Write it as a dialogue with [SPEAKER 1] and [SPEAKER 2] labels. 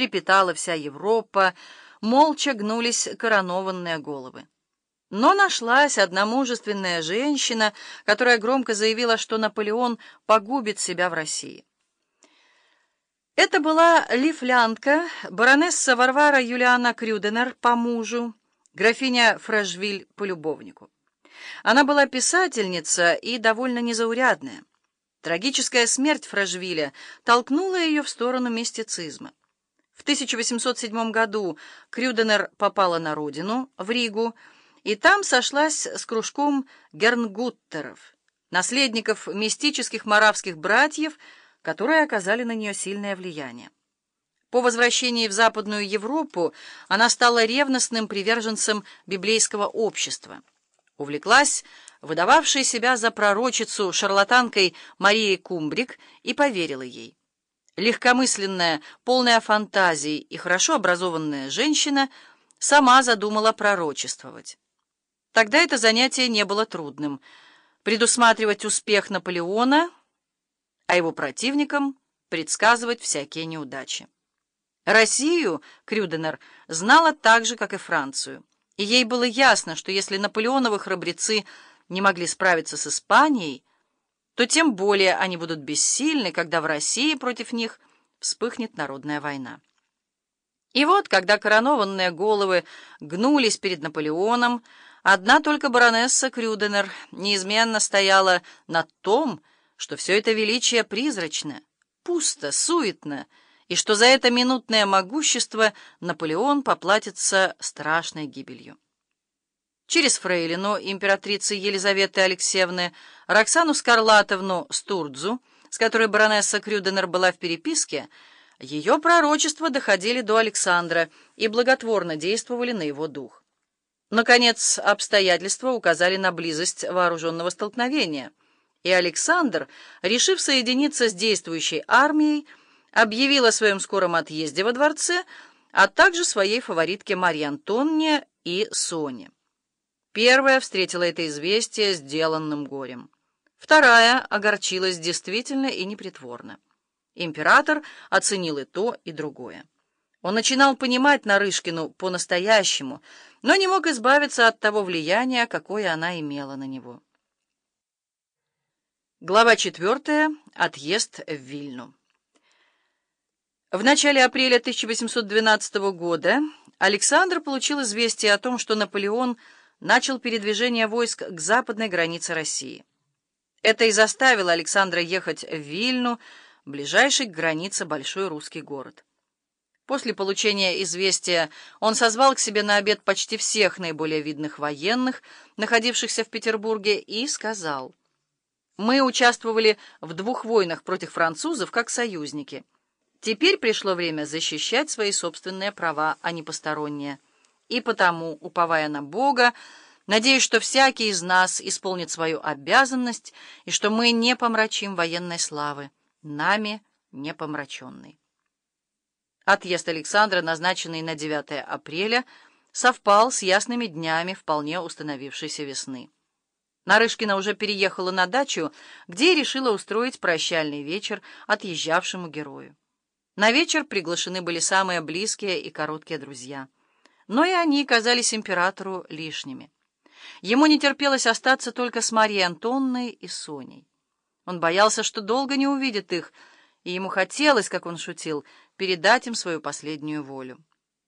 [SPEAKER 1] трепетала вся Европа, молча гнулись коронованные головы. Но нашлась одна мужественная женщина, которая громко заявила, что Наполеон погубит себя в России. Это была лифлянка, баронесса Варвара Юлиана Крюденер по мужу, графиня Фрешвиль по любовнику. Она была писательница и довольно незаурядная. Трагическая смерть Фрешвиля толкнула ее в сторону мистицизма. В 1807 году Крюденер попала на родину, в Ригу, и там сошлась с кружком гернгуттеров, наследников мистических моравских братьев, которые оказали на нее сильное влияние. По возвращении в Западную Европу она стала ревностным приверженцем библейского общества. Увлеклась выдававшей себя за пророчицу шарлатанкой Марией Кумбрик и поверила ей. Легкомысленная, полная фантазий и хорошо образованная женщина сама задумала пророчествовать. Тогда это занятие не было трудным. Предусматривать успех Наполеона, а его противникам предсказывать всякие неудачи. Россию Крюденер знала так же, как и Францию, и ей было ясно, что если наполеоновы храбрецы не могли справиться с Испанией, то тем более они будут бессильны, когда в России против них вспыхнет народная война. И вот, когда коронованные головы гнулись перед Наполеоном, Одна только баронесса Крюденер неизменно стояла на том, что все это величие призрачно, пусто, суетно, и что за это минутное могущество Наполеон поплатится страшной гибелью. Через фрейлину императрицы Елизаветы Алексеевны Роксану Скарлатовну Стурдзу, с которой баронесса Крюденер была в переписке, ее пророчества доходили до Александра и благотворно действовали на его дух. Наконец, обстоятельства указали на близость вооруженного столкновения, и Александр, решив соединиться с действующей армией, объявил о своем скором отъезде во дворце, а также своей фаворитке Марье Антонне и Соне. Первая встретила это известие сделанным горем. Вторая огорчилась действительно и непритворно. Император оценил и то, и другое. Он начинал понимать Нарышкину по-настоящему, но не мог избавиться от того влияния, какое она имела на него. Глава 4. Отъезд в Вильну. В начале апреля 1812 года Александр получил известие о том, что Наполеон начал передвижение войск к западной границе России. Это и заставило Александра ехать в Вильну, ближайший к границе большой русский город. После получения известия он созвал к себе на обед почти всех наиболее видных военных, находившихся в Петербурге, и сказал, «Мы участвовали в двух войнах против французов как союзники. Теперь пришло время защищать свои собственные права, а не посторонние. И потому, уповая на Бога, надеюсь, что всякий из нас исполнит свою обязанность и что мы не помрачим военной славы, нами не помраченной». Отъезд Александра, назначенный на 9 апреля, совпал с ясными днями вполне установившейся весны. Нарышкина уже переехала на дачу, где решила устроить прощальный вечер отъезжавшему герою. На вечер приглашены были самые близкие и короткие друзья. Но и они казались императору лишними. Ему не терпелось остаться только с Марией Антонной и Соней. Он боялся, что долго не увидит их, и ему хотелось, как он шутил, передать им свою последнюю волю.